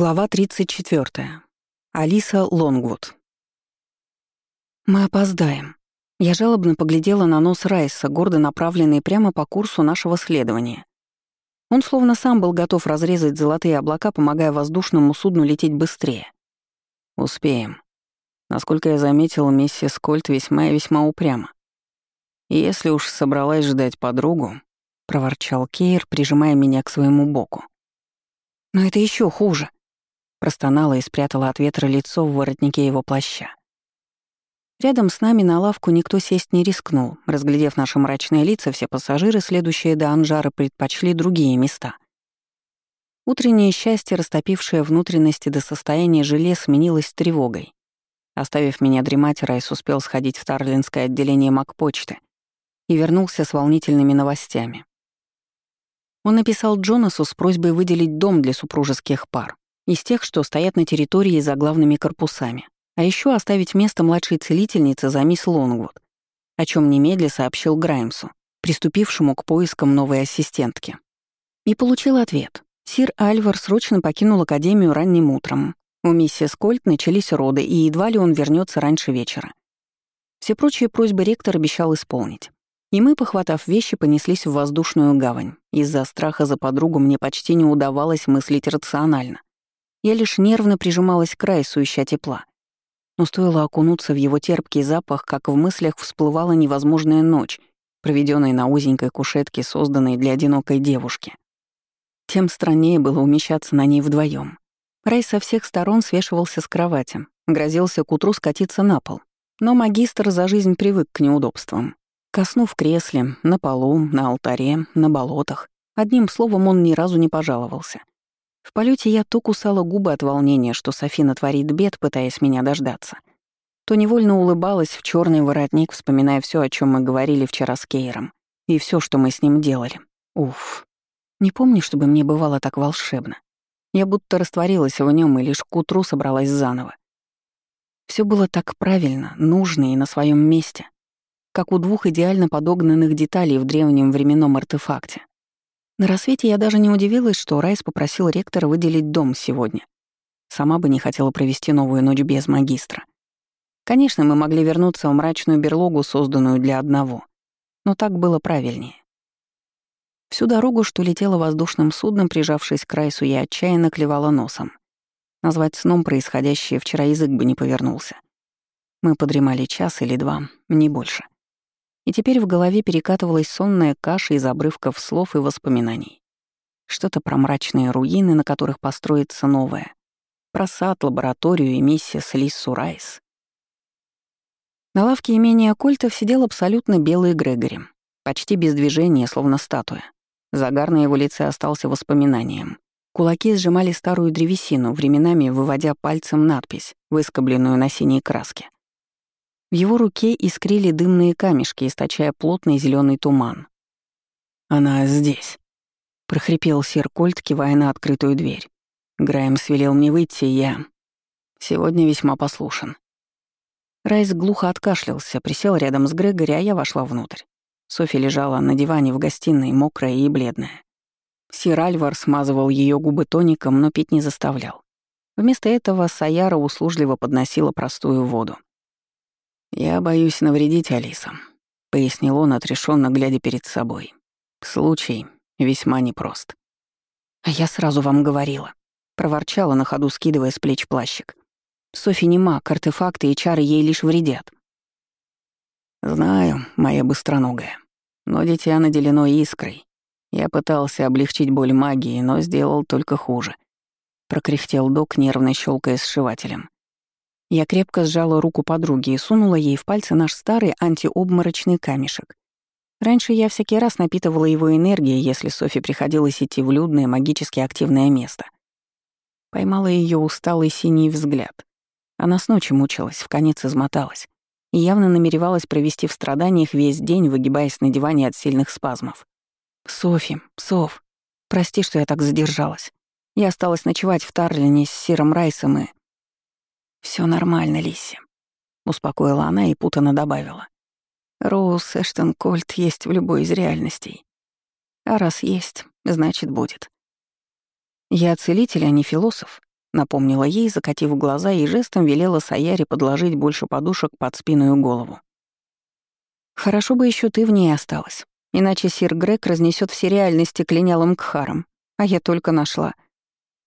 Глава 34. Алиса Лонгвуд. Мы опоздаем. Я жалобно поглядела на нос Райса, гордо направленный прямо по курсу нашего следования. Он словно сам был готов разрезать золотые облака, помогая воздушному судну лететь быстрее. Успеем. Насколько я заметил, миссис Кольт весьма и весьма упряма. Если уж собралась ждать подругу, проворчал Кейр, прижимая меня к своему боку. Но это еще хуже. Простонала и спрятала от ветра лицо в воротнике его плаща. Рядом с нами на лавку никто сесть не рискнул. Разглядев наши мрачные лица, все пассажиры, следующие до Анжара, предпочли другие места. Утреннее счастье, растопившее внутренности до состояния желе, сменилось тревогой. Оставив меня дремать, Райс успел сходить в Тарлинское отделение Макпочты и вернулся с волнительными новостями. Он написал Джонасу с просьбой выделить дом для супружеских пар из тех, что стоят на территории за главными корпусами, а еще оставить место младшей целительницы за мисс Лонгвуд, о чем немедля сообщил Граймсу, приступившему к поискам новой ассистентки. И получил ответ. Сир Альвар срочно покинул Академию ранним утром. У миссис Кольт начались роды, и едва ли он вернется раньше вечера. Все прочие просьбы ректор обещал исполнить. И мы, похватав вещи, понеслись в воздушную гавань. Из-за страха за подругу мне почти не удавалось мыслить рационально. Я лишь нервно прижималась к Райсу, ища тепла. Но стоило окунуться в его терпкий запах, как в мыслях всплывала невозможная ночь, проведенная на узенькой кушетке, созданной для одинокой девушки. Тем страннее было умещаться на ней вдвоем. Рай со всех сторон свешивался с кровати, грозился к утру скатиться на пол. Но магистр за жизнь привык к неудобствам. Коснув кресле, на полу, на алтаре, на болотах. Одним словом, он ни разу не пожаловался. В полете я то кусала губы от волнения, что Софина творит бед, пытаясь меня дождаться, то невольно улыбалась в черный воротник, вспоминая все, о чем мы говорили вчера с Кейром, и все, что мы с ним делали. Уф. Не помню, чтобы мне бывало так волшебно. Я будто растворилась в нем и лишь к утру собралась заново. Все было так правильно, нужно и на своем месте, как у двух идеально подогнанных деталей в древнем временном артефакте. На рассвете я даже не удивилась, что Райс попросил ректора выделить дом сегодня. Сама бы не хотела провести новую ночь без магистра. Конечно, мы могли вернуться в мрачную берлогу, созданную для одного. Но так было правильнее. Всю дорогу, что летела воздушным судном, прижавшись к Райсу, я отчаянно клевала носом. Назвать сном происходящее вчера язык бы не повернулся. Мы подремали час или два, не больше и теперь в голове перекатывалась сонная каша из обрывков слов и воспоминаний. Что-то про мрачные руины, на которых построится новое. Про сад, лабораторию и миссис Лиссу Райс. На лавке имения Кольтов сидел абсолютно белый Грегори, почти без движения, словно статуя. Загар на его лице остался воспоминанием. Кулаки сжимали старую древесину, временами выводя пальцем надпись, выскобленную на синей краске. В его руке искрили дымные камешки, источая плотный зеленый туман. «Она здесь», — прохрипел сир Кольт, кивая на открытую дверь. Грайм свелел мне выйти, и я... Сегодня весьма послушен. Райс глухо откашлялся, присел рядом с Грегори, а я вошла внутрь. Софи лежала на диване в гостиной, мокрая и бледная. Сир Альвар смазывал ее губы тоником, но пить не заставлял. Вместо этого Саяра услужливо подносила простую воду. «Я боюсь навредить Алиса», — пояснил он, отрешенно глядя перед собой. «Случай весьма непрост». «А я сразу вам говорила», — проворчала на ходу, скидывая с плеч плащик. «Софи не маг, артефакты и чары ей лишь вредят». «Знаю, моя быстроногая, но дитя наделено искрой. Я пытался облегчить боль магии, но сделал только хуже», — прокряхтел док, нервно щелкая сшивателем. Я крепко сжала руку подруги и сунула ей в пальцы наш старый антиобморочный камешек. Раньше я всякий раз напитывала его энергией, если Софи приходилось идти в людное, магически активное место. Поймала ее усталый синий взгляд. Она с ночи мучилась, в конец измоталась и явно намеревалась провести в страданиях весь день, выгибаясь на диване от сильных спазмов. «Софи, Соф, прости, что я так задержалась. Я осталась ночевать в Тарлине с Сиром Райсом и...» Все нормально, Лисси», — успокоила она и путано добавила. «Роуз Эштон Кольт есть в любой из реальностей. А раз есть, значит, будет». «Я целитель, а не философ», — напомнила ей, закатив глаза и жестом велела Саяре подложить больше подушек под спину и голову. «Хорошо бы еще ты в ней осталась, иначе сир Грег разнесет все реальности клинялым кхаром, а я только нашла».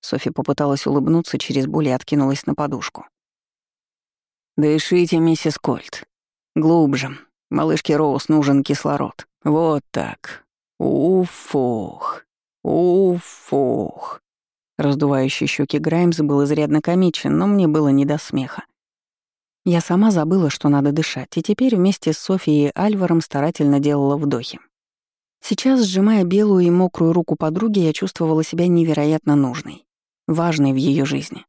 Софи попыталась улыбнуться через боль и откинулась на подушку. «Дышите, миссис Кольт. Глубже. Малышке Роуз нужен кислород. Вот так. Уфух. Уфух». Раздувающий щеки Граймс был изрядно комичен, но мне было не до смеха. Я сама забыла, что надо дышать, и теперь вместе с Софией и Альваром старательно делала вдохи. Сейчас, сжимая белую и мокрую руку подруги, я чувствовала себя невероятно нужной, важной в ее жизни.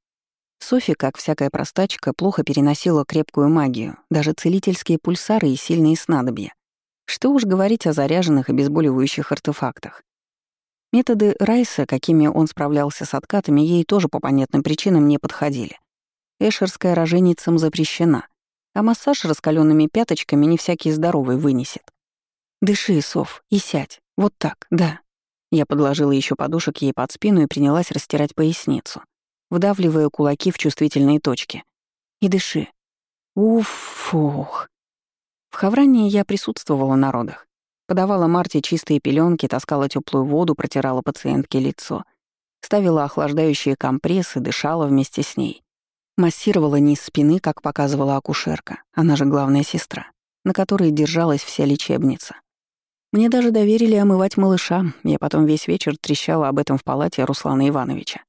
Софи, как всякая простачка, плохо переносила крепкую магию, даже целительские пульсары и сильные снадобья. Что уж говорить о заряженных обезболивающих артефактах. Методы Райса, какими он справлялся с откатами, ей тоже по понятным причинам не подходили. Эшерская роженицам запрещена, а массаж раскаленными пяточками не всякий здоровый вынесет. «Дыши, Сов, и сядь. Вот так, да». Я подложила еще подушек ей под спину и принялась растирать поясницу, вдавливая кулаки в чувствительные точки. «И дыши. Уф-фух». В Хаврании я присутствовала на родах. Подавала Марте чистые пеленки, таскала теплую воду, протирала пациентке лицо, ставила охлаждающие компрессы, дышала вместе с ней. Массировала низ спины, как показывала акушерка, она же главная сестра, на которой держалась вся лечебница. Мне даже доверили омывать малыша, я потом весь вечер трещала об этом в палате Руслана Ивановича.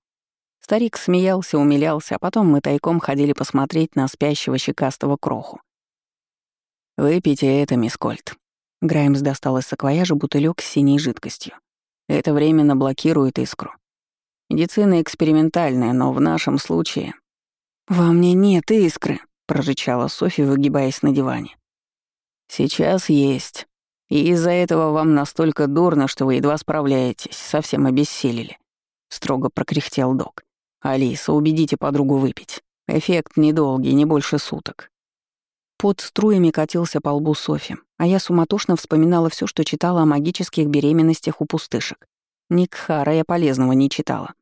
Старик смеялся, умилялся, а потом мы тайком ходили посмотреть на спящего щекастого кроху. «Выпейте это, мисс Кольт», Граймс достал из саквояжа бутылек с синей жидкостью. Это временно блокирует искру. Медицина экспериментальная, но в нашем случае... «Во мне нет искры», — прорычала Софи, выгибаясь на диване. «Сейчас есть. И из-за этого вам настолько дурно, что вы едва справляетесь, совсем обессилели», — строго прокряхтел док. «Алиса, убедите подругу выпить. Эффект недолгий, не больше суток. Под струями катился по лбу Софи, а я суматошно вспоминала все, что читала о магических беременностях у пустышек. Никхара я полезного не читала.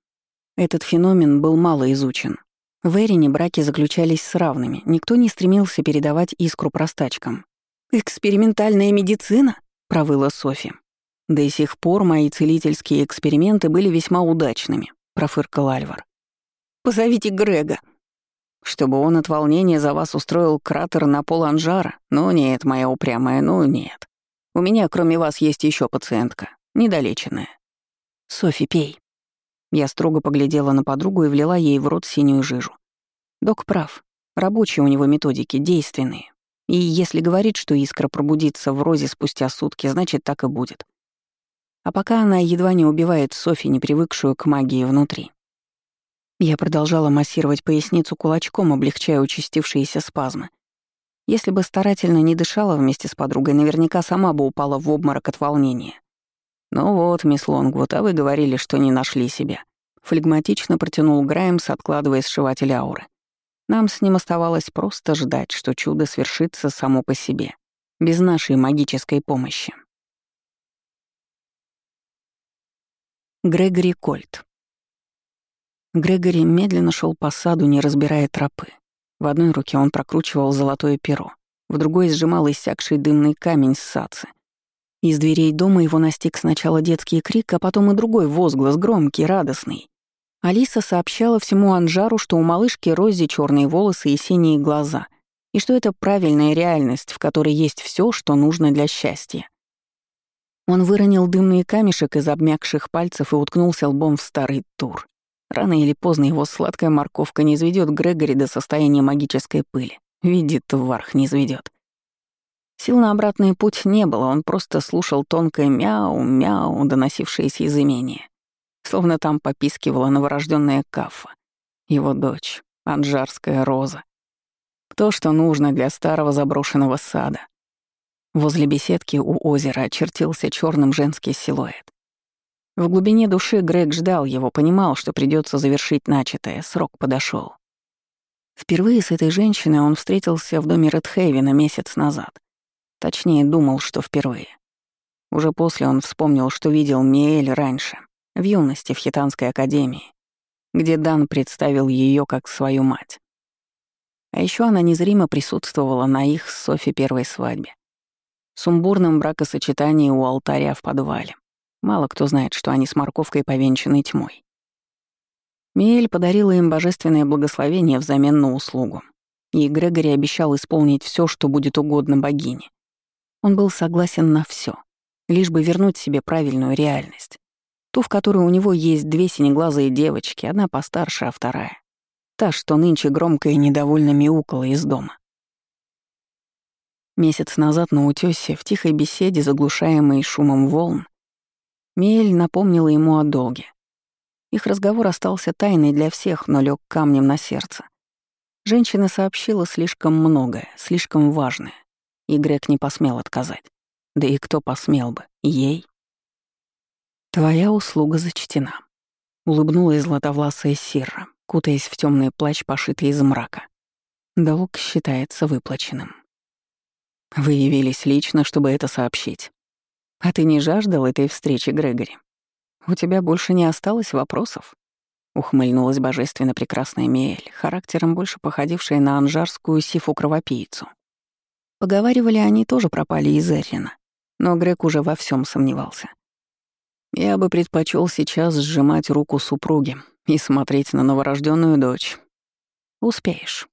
Этот феномен был мало изучен. В Эрине браки заключались с равными, никто не стремился передавать искру простачкам. «Экспериментальная медицина?» — провыла Софи. «До сих пор мои целительские эксперименты были весьма удачными», — профыркал Альвар. «Позовите Грега», чтобы он от волнения за вас устроил кратер на пол анжара? Ну нет, моя упрямая, ну нет. У меня, кроме вас, есть еще пациентка, недолеченная. Софи, пей. Я строго поглядела на подругу и влила ей в рот синюю жижу. Док прав. Рабочие у него методики, действенные. И если говорит, что искра пробудится в розе спустя сутки, значит, так и будет. А пока она едва не убивает Софи, не привыкшую к магии внутри. Я продолжала массировать поясницу кулачком, облегчая участившиеся спазмы. Если бы старательно не дышала вместе с подругой, наверняка сама бы упала в обморок от волнения. «Ну вот, мисс Лонгвуд, а вы говорили, что не нашли себя». Флегматично протянул Граймс, откладывая сшиватель ауры. Нам с ним оставалось просто ждать, что чудо свершится само по себе, без нашей магической помощи. Грегори Кольт Грегори медленно шел по саду, не разбирая тропы. В одной руке он прокручивал золотое перо, в другой сжимал иссякший дымный камень с сацы. Из дверей дома его настиг сначала детский крик, а потом и другой возглас, громкий, радостный. Алиса сообщала всему Анжару, что у малышки Рози черные волосы и синие глаза, и что это правильная реальность, в которой есть все, что нужно для счастья. Он выронил дымный камешек из обмякших пальцев и уткнулся лбом в старый тур. Рано или поздно его сладкая морковка не изведет Грегори до состояния магической пыли. Видит, варх не изведет. Сил на обратный путь не было, он просто слушал тонкое мяу-мяу, доносившееся из имения. Словно там попискивала новорожденная Кафа, его дочь, анжарская роза. То, что нужно для старого заброшенного сада. Возле беседки у озера очертился черным женский силуэт. В глубине души Грег ждал его, понимал, что придется завершить начатое, срок подошел. Впервые с этой женщиной он встретился в доме Редхейвена месяц назад. Точнее, думал, что впервые. Уже после он вспомнил, что видел Миэль раньше, в юности в Хитанской академии. где Дан представил ее как свою мать. А еще она незримо присутствовала на их с Софи первой свадьбе. Сумбурном бракосочетании у алтаря в подвале. Мало кто знает, что они с морковкой повенчаны тьмой. Миэль подарила им божественное благословение взамен на услугу, и Грегори обещал исполнить все, что будет угодно богине. Он был согласен на все, лишь бы вернуть себе правильную реальность. Ту, в которой у него есть две синеглазые девочки, одна постарше, а вторая. Та, что нынче громко и недовольно мяукала из дома. Месяц назад на утёсе, в тихой беседе, заглушаемой шумом волн, Миэль напомнила ему о долге. Их разговор остался тайной для всех, но лег камнем на сердце. Женщина сообщила слишком многое, слишком важное, и Грег не посмел отказать. Да и кто посмел бы? Ей? «Твоя услуга зачтена», — улыбнулась златовласая Сирра, кутаясь в темный плащ, пошитый из мрака. Долг считается выплаченным. Вы явились лично, чтобы это сообщить. А ты не жаждал этой встречи, Грегори? У тебя больше не осталось вопросов? Ухмыльнулась божественно прекрасная Миэль, характером больше походившая на анжарскую сифу-кровопийцу. Поговаривали, они тоже пропали из Эррина, но Грег уже во всем сомневался. Я бы предпочел сейчас сжимать руку супруги и смотреть на новорожденную дочь. Успеешь.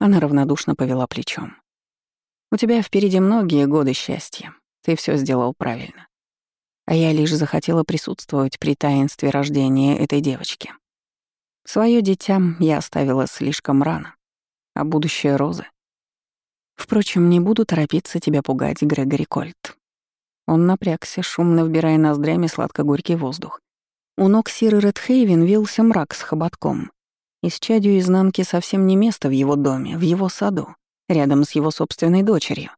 Она равнодушно повела плечом. У тебя впереди многие годы счастья. Ты все сделал правильно. А я лишь захотела присутствовать при таинстве рождения этой девочки. Своё дитя я оставила слишком рано, а будущее Розы. Впрочем, не буду торопиться тебя пугать, Грегори Кольт. Он напрягся, шумно вбирая ноздрями сладко-горький воздух. У ног Сиры Редхейвен вился мрак с хоботком. Исчадью изнанки совсем не место в его доме, в его саду, рядом с его собственной дочерью.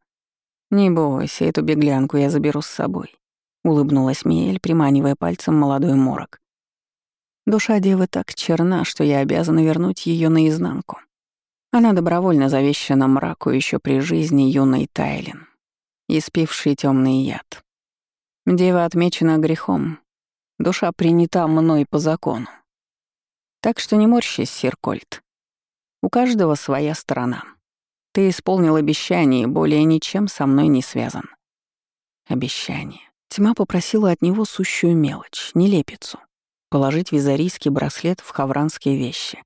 «Не бойся, эту беглянку я заберу с собой», — улыбнулась Миэль, приманивая пальцем молодой морок. «Душа девы так черна, что я обязана вернуть ее наизнанку. Она добровольно завещана мраку еще при жизни юной Тайлин, испивший темный яд. Дева отмечена грехом, душа принята мной по закону. Так что не морщись, сир Кольт. У каждого своя сторона. Ты исполнил обещание и более ничем со мной не связан. Обещание. Тьма попросила от него сущую мелочь, нелепицу. Положить визарийский браслет в хавранские вещи.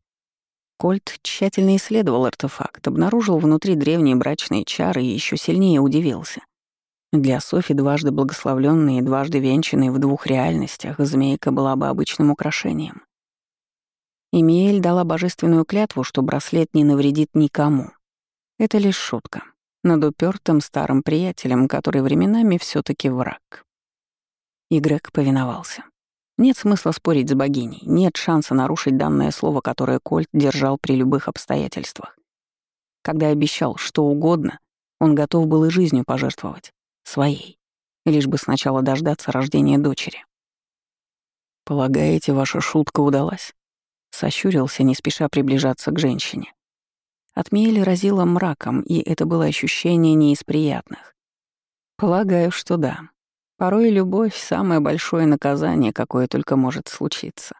Кольт тщательно исследовал артефакт, обнаружил внутри древние брачные чары и еще сильнее удивился. Для Софи, дважды благословленной и дважды венчанной в двух реальностях, змейка была бы обычным украшением. И дала божественную клятву, что браслет не навредит никому. Это лишь шутка над упертым старым приятелем, который временами все таки враг. И Грег повиновался. Нет смысла спорить с богиней, нет шанса нарушить данное слово, которое Кольт держал при любых обстоятельствах. Когда обещал что угодно, он готов был и жизнью пожертвовать своей, лишь бы сначала дождаться рождения дочери. «Полагаете, ваша шутка удалась?» Сощурился, не спеша приближаться к женщине. От разило мраком, и это было ощущение не из приятных. Полагаю, что да. Порой любовь — самое большое наказание, какое только может случиться.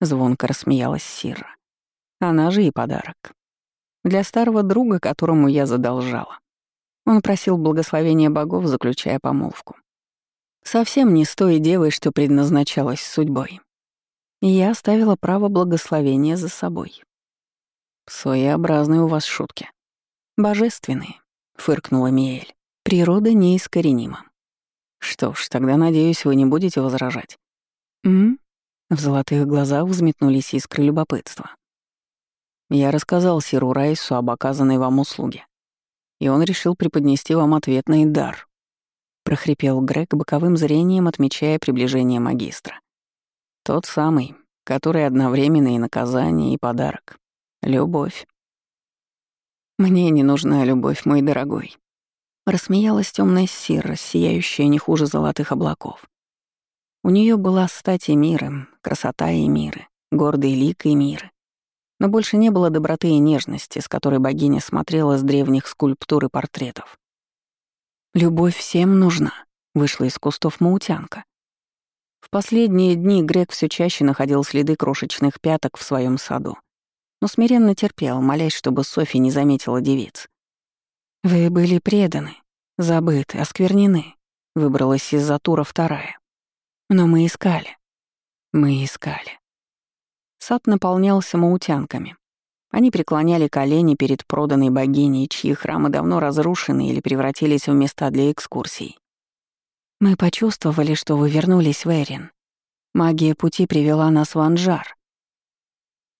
Звонко рассмеялась Сира. Она же и подарок. Для старого друга, которому я задолжала. Он просил благословения богов, заключая помолвку. Совсем не с той девой, что предназначалась судьбой. И я оставила право благословения за собой. Своеобразные у вас шутки. Божественные, фыркнула Миэль. Природа неискоренима. Что ж, тогда, надеюсь, вы не будете возражать. М? В золотых глазах взметнулись искры любопытства. Я рассказал Сиру Райсу об оказанной вам услуге и он решил преподнести вам ответный дар», — прохрипел Грег боковым зрением, отмечая приближение магистра. «Тот самый, который одновременно и наказание, и подарок. Любовь». «Мне не нужна любовь, мой дорогой», — рассмеялась темная сира, сияющая не хуже золотых облаков. У нее была стать и мира, красота и миры, гордый лик и миры. Но больше не было доброты и нежности, с которой богиня смотрела с древних скульптур и портретов. «Любовь всем нужна», — вышла из кустов маутянка. В последние дни Грег все чаще находил следы крошечных пяток в своем саду, но смиренно терпел, молясь, чтобы Софи не заметила девиц. «Вы были преданы, забыты, осквернены», — выбралась из-за тура вторая. «Но мы искали. Мы искали». Сад наполнялся маутянками. Они преклоняли колени перед проданной богиней, чьи храмы давно разрушены или превратились в места для экскурсий. Мы почувствовали, что вы вернулись в Эрин. Магия пути привела нас в Анжар.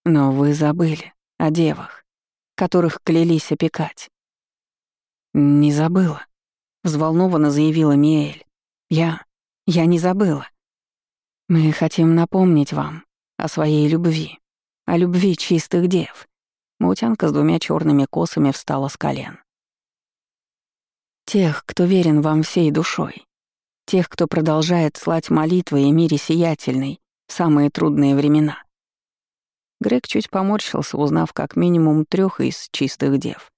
Но вы забыли о девах, которых клялись опекать. Не забыла, взволнованно заявила Миэль. Я... я не забыла. Мы хотим напомнить вам о своей любви, о любви чистых дев. Маутянка с двумя черными косами встала с колен. Тех, кто верен вам всей душой, Тех, кто продолжает слать молитвы и мире сиятельной в самые трудные времена. Грег чуть поморщился, узнав как минимум трех из чистых дев.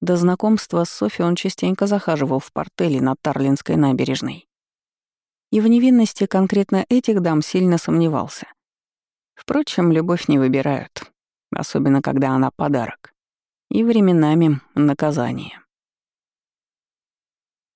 До знакомства с Софи он частенько захаживал в портели на Тарлинской набережной. И в невинности конкретно этих дам сильно сомневался. Впрочем, любовь не выбирают, особенно когда она подарок. И временами наказание.